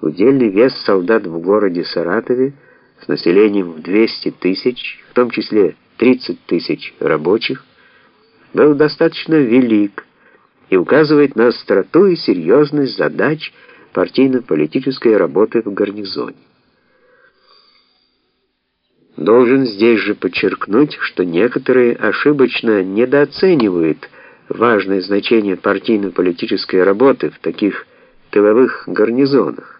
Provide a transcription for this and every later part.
Удельный вес солдат в городе Саратове с населением в 200 тысяч, в том числе 30 тысяч рабочих, был достаточно велик и указывает на остроту и серьезность задач партийно-политической работы в гарнизоне. Должен здесь же подчеркнуть, что некоторые ошибочно недооценивают важное значение партийно-политической работы в таких тыловых гарнизонах.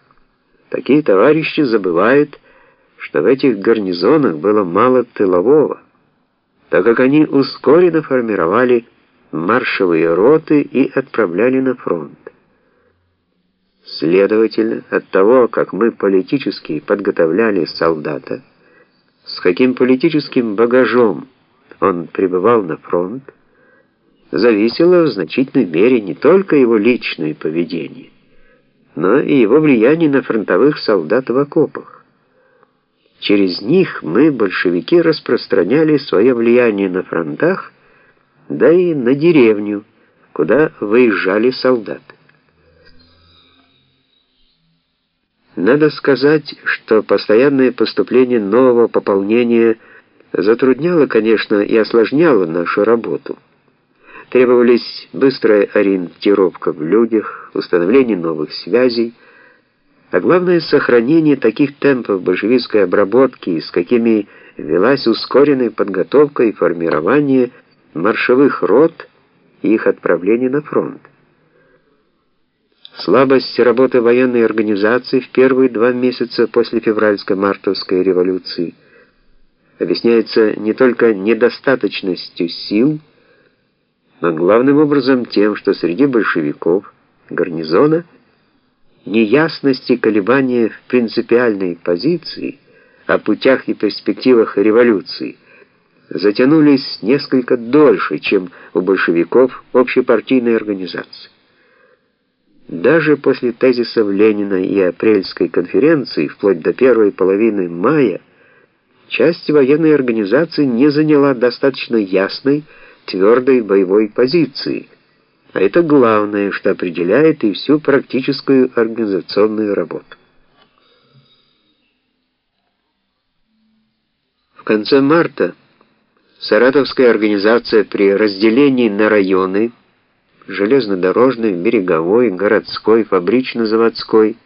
Такие товарищи забывают, что в этих гарнизонах было мало тылового, так как они ускоренно формировали маршевые роты и отправляли на фронт. Следовательно, от того, как мы политически подготовляли солдата, с каким политическим багажом он прибывал на фронт, зависело в значительной мере не только его личное поведение, но и его влияние на фронтовых солдат в окопах. Через них мы, большевики, распространяли свое влияние на фронтах, да и на деревню, куда выезжали солдаты. Надо сказать, что постоянное поступление нового пополнения затрудняло, конечно, и осложняло нашу работу. Требовались быстрая ориентировка в людях, установление новых связей, а главное сохранение таких темпов большевистской обработки, с какими велась ускоренная подготовка и формирование маршевых рот и их отправление на фронт. Слабость работы военной организации в первые два месяца после февральско-мартовской революции объясняется не только недостаточностью сил, но главным образом тем, что среди большевиков гарнизона неясности колебания в принципиальной позиции о путях и перспективах революции затянулись несколько дольше, чем у большевиков общепартийной организации. Даже после тезисов Ленина и апрельской конференции, вплоть до первой половины мая, часть военной организации не заняла достаточно ясной, твердой боевой позиции. А это главное, что определяет и всю практическую организационную работу. В конце марта Саратовская организация при разделении на районы железнодорожный, береговой, городской, фабрично-заводской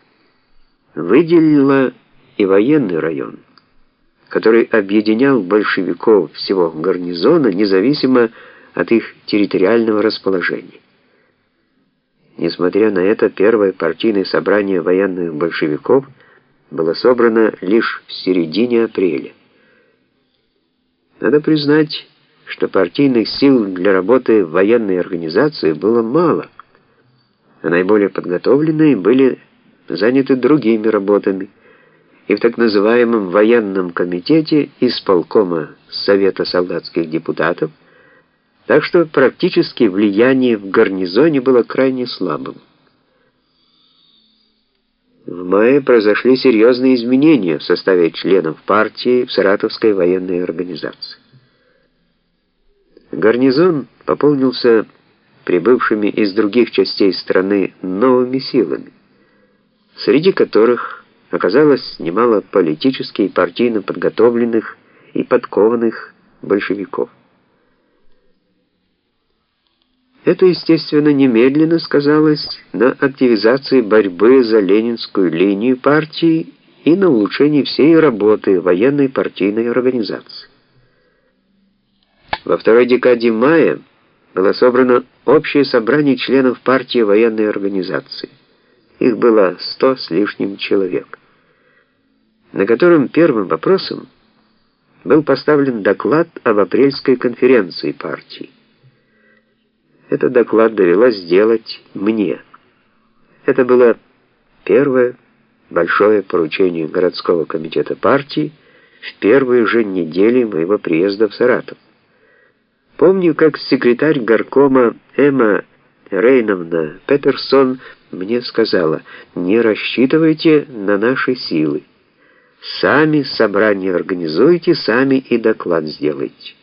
выделила и военный район, который объединял большевиков всего гарнизона независимо от их территориального расположения. Несмотря на это, первое партийное собрание военных большевиков было собрано лишь в середине апреля. Надо признать, что партийных сил для работы в военной организации было мало, а наиболее подготовленные были заняты другими работами, и в так называемом военном комитете исполкома Совета солдатских депутатов, так что практически влияние в гарнизоне было крайне слабым. В мае произошли серьезные изменения в составе членов партии в Саратовской военной организации. Гарнизон пополнился прибывшими из других частей страны новыми силами, среди которых оказалось немало политически и партийно подготовленных и подкованных большевиков. Это, естественно, немедленно сказалось на активизации борьбы за ленинскую линию партии и на улучшении всей работы военной партийной организации. Во второй декаде мая было собрано общее собрание членов партии военной организации. Их было сто с лишним человек, на котором первым вопросом был поставлен доклад об апрельской конференции партии. Этот доклад довелось сделать мне. Это было первое большое поручение городского комитета партии в первые же недели моего приезда в Саратов. Помню, как секретарь горкома Эмма Рейновна Петерсон мне сказала, не рассчитывайте на наши силы. Сами собрание организуйте, сами и доклад сделайте.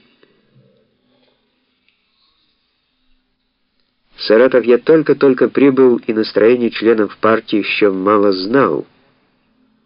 Саратов я только-только прибыл и настроение членов партии еще мало знал.